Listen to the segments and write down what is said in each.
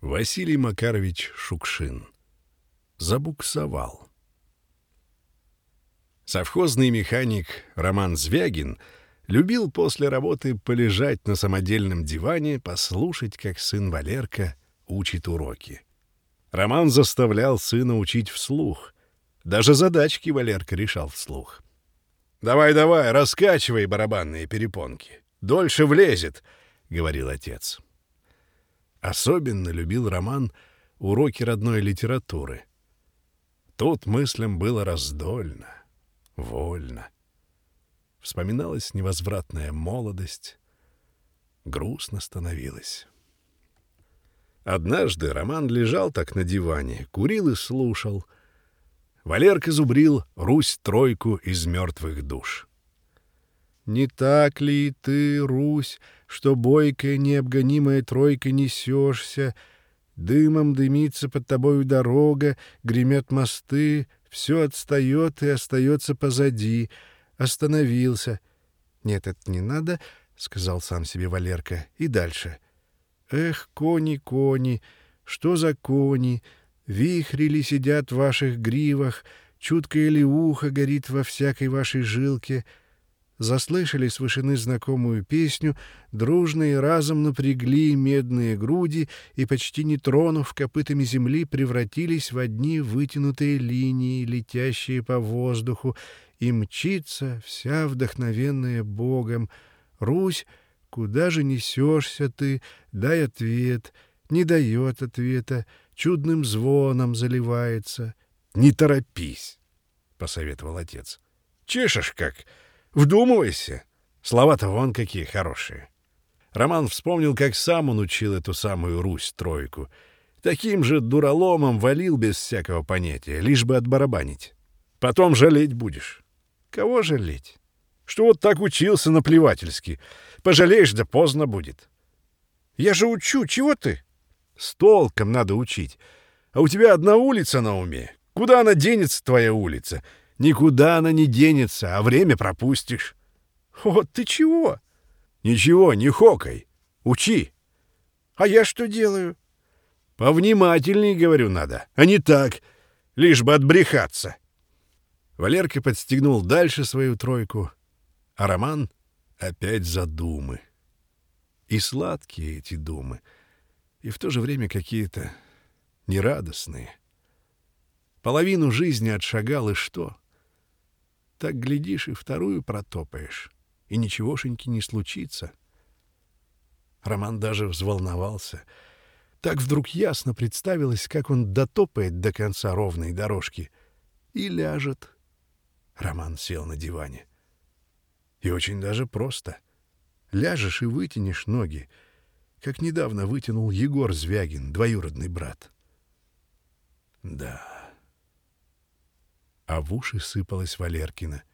Василий Макарович Шукшин. Забуксовал. Совхозный механик Роман Звягин любил после работы полежать на самодельном диване, послушать, как сын Валерка учит уроки. Роман заставлял сына учить вслух. Даже задачки Валерка решал вслух. «Давай-давай, раскачивай барабанные перепонки. Дольше влезет», — говорил отец. Особенно любил Роман уроки родной литературы. Тут мыслям было раздольно, вольно. Вспоминалась невозвратная молодость, грустно становилось. Однажды Роман лежал так на диване, курил и слушал. Валерка зубрил «Русь-тройку из мертвых душ». Не так ли ты, Русь, что бойкая необгонимая тройка несешься, дымом дымится под тобою дорога, гремят мосты, все отстает и остается позади. Остановился. Нет, это не надо, — сказал сам себе Валерка, — и дальше. Эх, кони, кони, что за кони? Вихри ли сидят в ваших гривах, чуткое ли ухо горит во всякой вашей жилке — заслышали с вышины знакомую песню, дружно и разом напрягли медные груди и, почти не тронув копытами земли, превратились в одни вытянутые линии, летящие по воздуху, и мчится вся вдохновенная Богом. «Русь, куда же несешься ты? Дай ответ». Не дает ответа, чудным звоном заливается. — Не торопись, — посоветовал отец. — Чешешь как? Вдумывайся. Слова-то вон какие хорошие. Роман вспомнил, как сам он учил эту самую Русь-тройку. Таким же дураломом валил без всякого понятия, лишь бы отбарабанить. Потом жалеть будешь. Кого жалеть? Что вот так учился наплевательски. Пожалеешь, да поздно будет. Я же учу, чего ты? С толком надо учить. А у тебя одна улица на уме. Куда она денется, твоя улица? — Никуда она не денется, а время пропустишь. Вот ты чего? Ничего, не хокай. Учи. А я что делаю? Повнимательней, говорю, надо, а не так, лишь бы отбрехаться. Валерка подстегнул дальше свою тройку, а Роман опять за думы. И сладкие эти думы, и в то же время какие-то нерадостные. Половину жизни отшагал, и что? — так, глядишь, и вторую протопаешь, и ничегошеньки не случится. Роман даже взволновался. Так вдруг ясно представилось, как он дотопает до конца ровной дорожки и ляжет. Роман сел на диване. И очень даже просто. Ляжешь и вытянешь ноги, как недавно вытянул Егор Звягин, двоюродный брат. Да а в уши сыпалась Валеркина.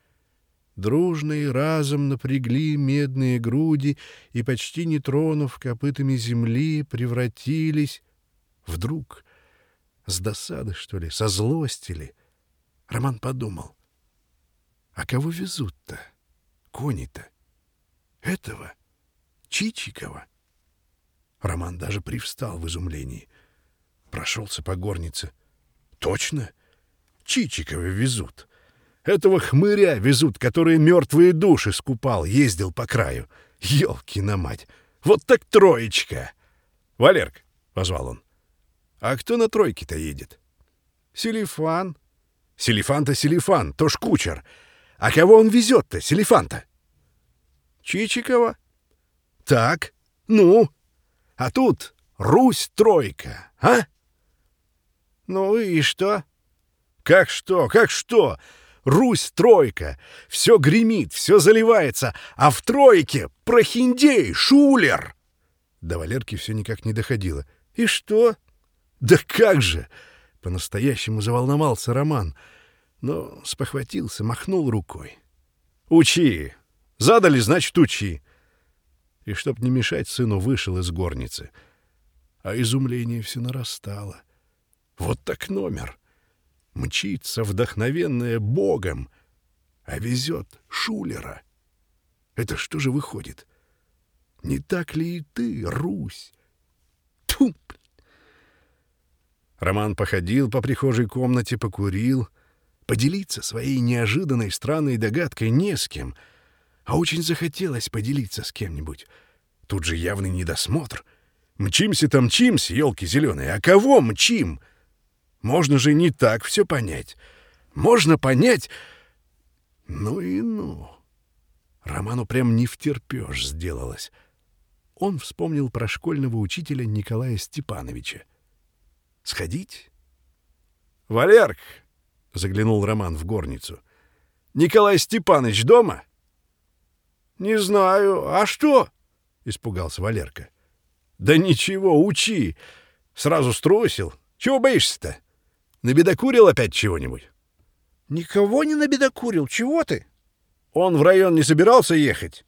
Дружно и разом напрягли медные груди и, почти не тронув копытами земли, превратились... Вдруг, с досады, что ли, со злости ли, Роман подумал. А кого везут-то? Кони-то? Этого? Чичикова? Роман даже привстал в изумлении. Прошелся по горнице. Точно? — Чичикова везут. Этого хмыря везут, который мертвые души скупал, ездил по краю. Ёлки на мать! Вот так троечка! Валерк, — позвал он. А кто на тройке-то едет? Селифан. Селифан-то Селифан, то ж кучер. А кого он везет-то, Селифан-то? Чичикова. Так, ну, а тут Русь-тройка, а? Ну и что? Как что? Как что? Русь тройка. Все гремит, все заливается, а в тройке прохиндей, шулер. До Валерки все никак не доходило. И что? Да как же! По-настоящему заволновался Роман, но спохватился, махнул рукой. Учи! Задали, значит, учи. И чтоб не мешать, сыну вышел из горницы. А изумление все нарастало. Вот так номер — мчится вдохновенная Богом, а везет Шулера. Это что же выходит? Не так ли и ты, Русь? Тьфу! Роман походил по прихожей комнате, покурил. Поделиться своей неожиданной странной догадкой не с кем, а очень захотелось поделиться с кем-нибудь. Тут же явный недосмотр. Мчимся-то мчимся, елки зеленые, а кого мчим? Можно же не так все понять. Можно понять... Ну и ну. Роману прям не втерпешь сделалось. Он вспомнил про школьного учителя Николая Степановича. Сходить? «Валерк!» — заглянул Роман в горницу. «Николай Степанович дома?» «Не знаю. А что?» — испугался Валерка. «Да ничего, учи. Сразу струсил. Чего боишься-то? Набедокурил опять чего-нибудь?» «Никого не набедокурил. Чего ты?» «Он в район не собирался ехать?»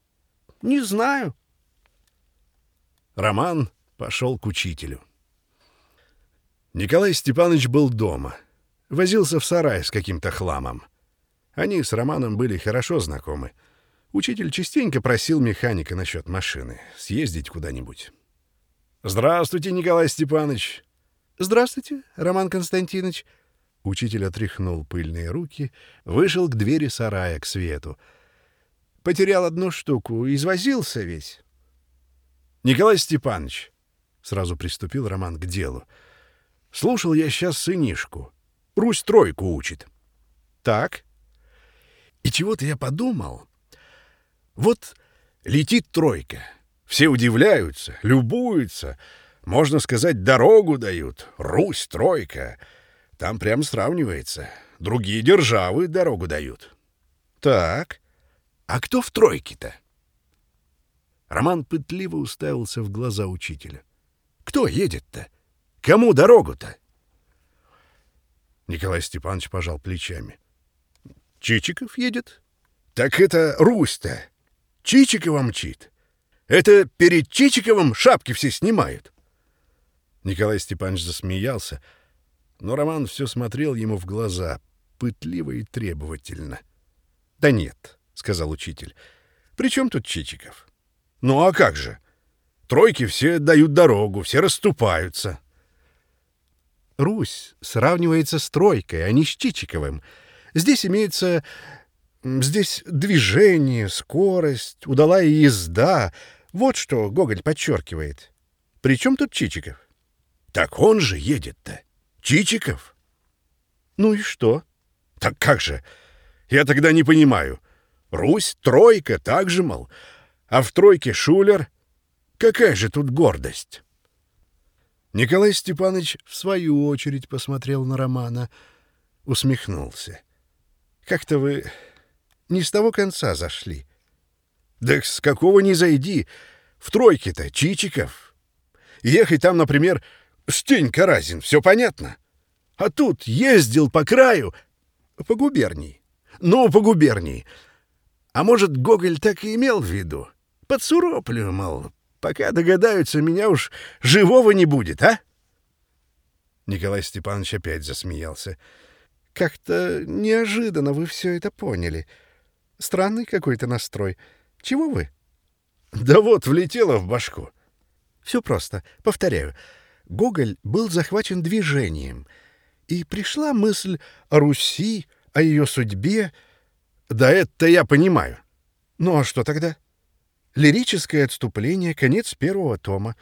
«Не знаю». Роман пошел к учителю. Николай Степанович был дома. Возился в сарай с каким-то хламом. Они с Романом были хорошо знакомы. Учитель частенько просил механика насчет машины съездить куда-нибудь. «Здравствуйте, Николай Степанович!» «Здравствуйте, Роман Константинович!» Учитель отряхнул пыльные руки, вышел к двери сарая, к свету. «Потерял одну штуку, извозился весь». «Николай Степанович!» — сразу приступил Роман к делу — Слушал я сейчас сынишку. Русь тройку учит. Так. И чего-то я подумал. Вот летит тройка. Все удивляются, любуются. Можно сказать, дорогу дают. Русь тройка. Там прям сравнивается. Другие державы дорогу дают. Так. А кто в тройке-то? Роман пытливо уставился в глаза учителя. Кто едет-то? Кому дорогу-то? Николай Степанович пожал плечами. Чичиков едет? Так это Русь-то. Чичикова мчит. Это перед Чичиковым шапки все снимают. Николай Степанович засмеялся, но Роман все смотрел ему в глаза, пытливо и требовательно. — Да нет, — сказал учитель, — при чем тут Чичиков? — Ну а как же? Тройки все дают дорогу, все расступаются. — Русь сравнивается с тройкой, а не с Чичиковым. Здесь имеется... Здесь движение, скорость, удалая езда. Вот что Гоголь подчеркивает. Причем тут Чичиков? Так он же едет-то. Чичиков? Ну и что? Так как же? Я тогда не понимаю. Русь, тройка, так же, мол. А в тройке Шулер. Какая же тут гордость? Николай Степанович в свою очередь посмотрел на Романа, усмехнулся. «Как-то вы не с того конца зашли». «Да с какого не зайди? В тройке-то Чичиков. Ехать там, например, Стенька Разин, все понятно. А тут ездил по краю, по губернии. Ну, по губернии. А может, Гоголь так и имел в виду? Под Сурополю, мол, Пока догадаются, меня уж живого не будет, а? Николай Степанович опять засмеялся. Как-то неожиданно вы все это поняли. Странный какой-то настрой. Чего вы? Да вот, влетело в башку. Все просто. Повторяю. Гоголь был захвачен движением. И пришла мысль о Руси, о ее судьбе. Да это я понимаю. Ну а что тогда? Лирическое отступление, конец первого тома.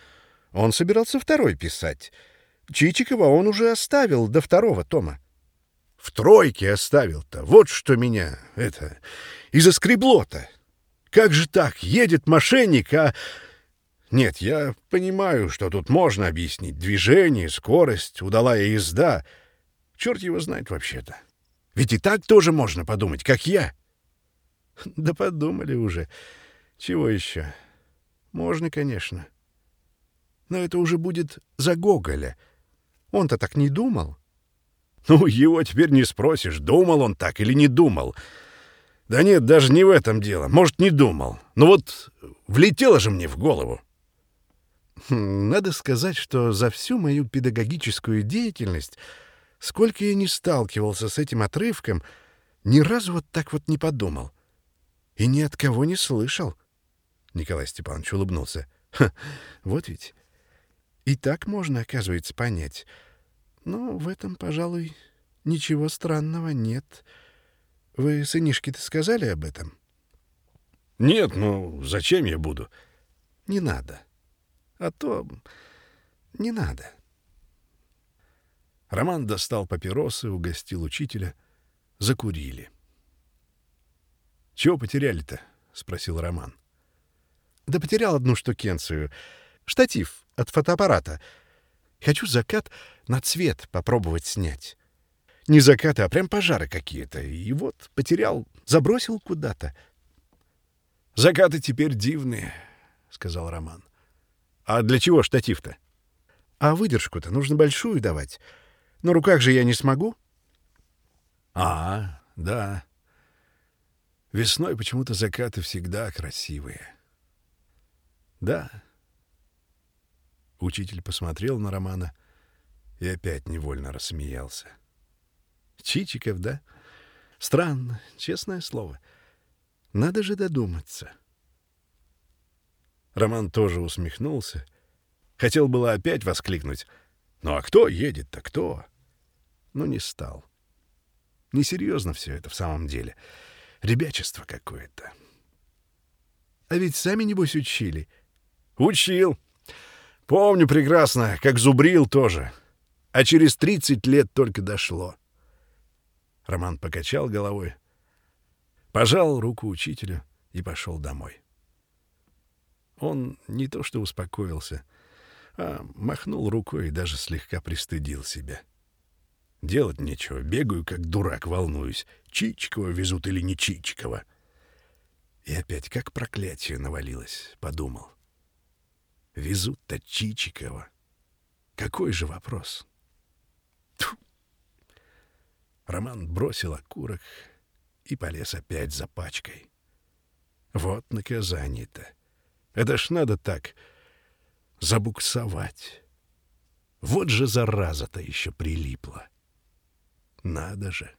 Он собирался второй писать. Чичикова он уже оставил до второго тома. В тройке оставил-то. Вот что меня, это, и заскребло-то. Как же так? Едет мошенник, а... Нет, я понимаю, что тут можно объяснить. Движение, скорость, удалая езда. Черт его знает вообще-то. Ведь и так тоже можно подумать, как я. Да подумали уже. Чего еще? Можно, конечно. Но это уже будет за Гоголя. Он-то так не думал. Ну, его теперь не спросишь, думал он так или не думал. Да нет, даже не в этом дело. Может, не думал. Но вот влетело же мне в голову. Хм, надо сказать, что за всю мою педагогическую деятельность, сколько я не сталкивался с этим отрывком, ни разу вот так вот не подумал. И ни от кого не слышал. — Николай Степанович улыбнулся. вот ведь. И так можно, оказывается, понять. Ну, в этом, пожалуй, ничего странного нет. Вы сынишке-то сказали об этом? Нет, ну зачем я буду? Не надо. А то не надо. Роман достал папиросы, угостил учителя. Закурили. «Чего потеряли-то?» — спросил Роман. Да потерял одну штукенцию. Штатив от фотоаппарата. Хочу закат на цвет попробовать снять. Не закаты, а прям пожары какие-то. И вот потерял, забросил куда-то. «Закаты теперь дивные», — сказал Роман. «А для чего штатив-то?» «А выдержку-то нужно большую давать. На руках же я не смогу». «А, да. Весной почему-то закаты всегда красивые». «Да». Учитель посмотрел на Романа и опять невольно рассмеялся. «Чичиков, да? Странно, честное слово. Надо же додуматься». Роман тоже усмехнулся. Хотел было опять воскликнуть. «Ну а кто едет-то, кто?» Но не стал. Несерьезно все это в самом деле. Ребячество какое-то. А ведь сами, небось, учили. Учил. Помню прекрасно, как зубрил тоже. А через тридцать лет только дошло. Роман покачал головой, пожал руку учителю и пошел домой. Он не то что успокоился, а махнул рукой и даже слегка пристыдил себя. Делать нечего, бегаю, как дурак, волнуюсь. Чичикова везут или не Чичикова. И опять как проклятие навалилось, подумал. Везут-то Чичикова. Какой же вопрос? Тьфу. Роман бросил окурок и полез опять за пачкой. Вот наказание-то. Это ж надо так забуксовать. Вот же зараза-то еще прилипла. Надо же.